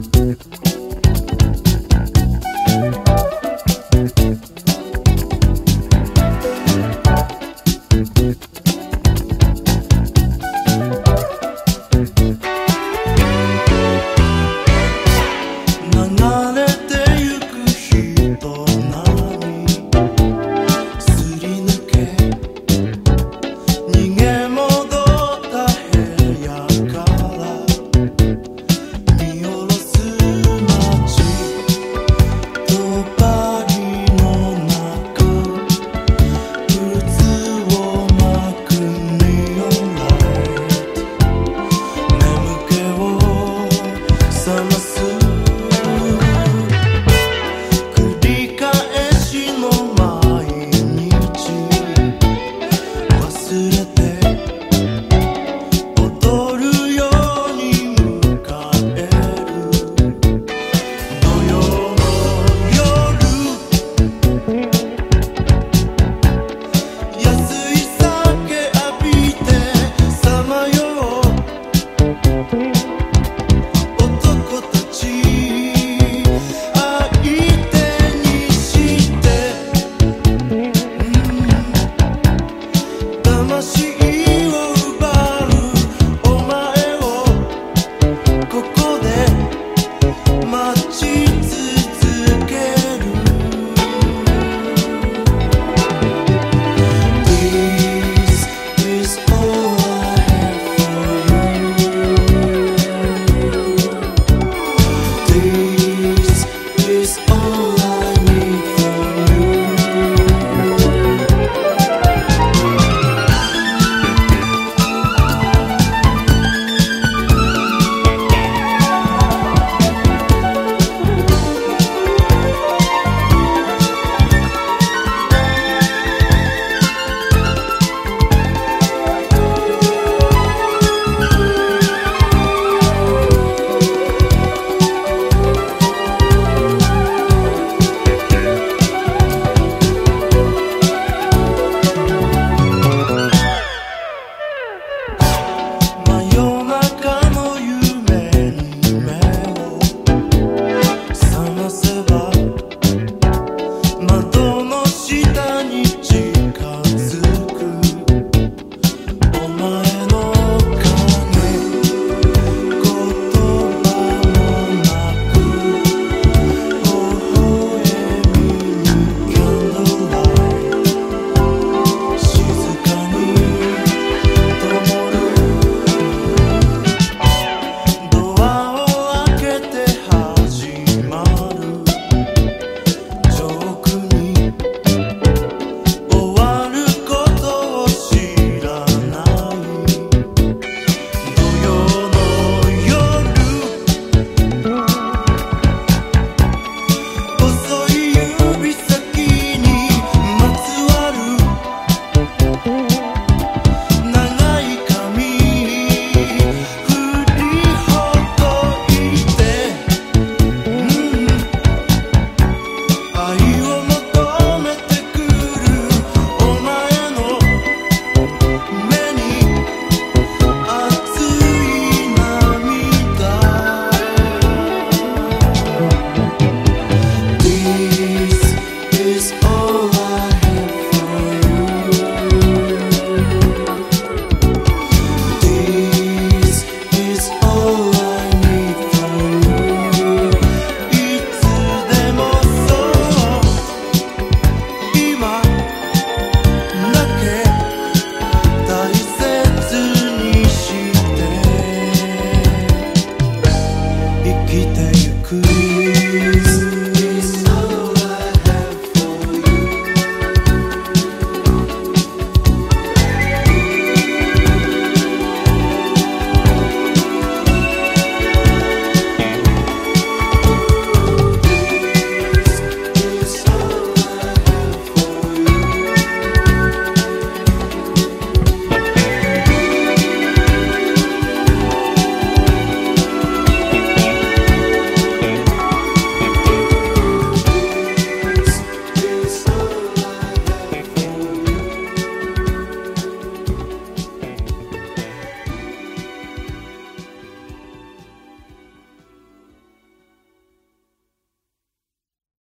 Thank 그